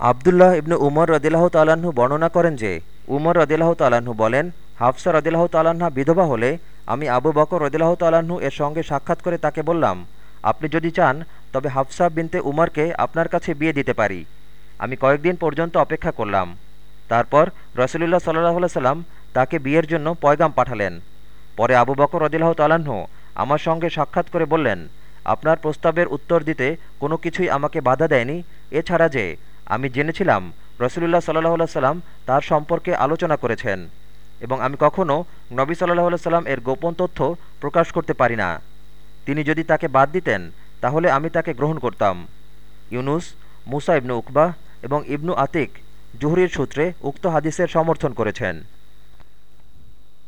আবদুল্লাহ ইবনু উমর রদিল্লাহ তাল্লাহ্ন বর্ণনা করেন যে, উমর রদিল্লাহ তাল্লাহ্ন বলেন, হাফসা রদিল্লাহ তাল্লাহা বিধবা হলে আমি আবু বকর রদিল্লাহ তাল্লাহ্ন এর সঙ্গে সাক্ষাৎ করে তাকে বললাম, আপনি যদি চান, তবে হাফসা বিনতে উমরকে আপনার কাছে বিয়ে দিতে পারি। আমি কয়েকদিন পর্যন্ত অপেক্ষা করলাম। তারপর রসুলুল্লাহ সাল্লাহ সাল্লাম তাকে বিয়ের জন্য পয়গাম পাঠালেন। পরে আবু বকর রদিল্লাহ তাল্লাহ্ন আমার সঙ্গে সাক্ষাৎ করে বললেন, আপনার প্রস্তাবের উত্তর দিতে কোনো কিছুই আমাকে বাধা দেয়নি, এছাড়া যে আমি জেনেছিলাম রসুলুল্লাহ সাল্লাহ সাল্লাম তার সম্পর্কে আলোচনা করেছেন এবং আমি কখনও নবী সাল্লাহ সাল্লাম এর গোপন তথ্য প্রকাশ করতে পারি না। তিনি যদি তাকে বাদ দিতেন, তাহলে আমি তাকে গ্রহণ করতাম। ইউনুস, মুসা ইবনু উকবাহ এবং ইবনু আতিক জুহরির সূত্রে উক্ত হাদিসের সমর্থন করেছেন।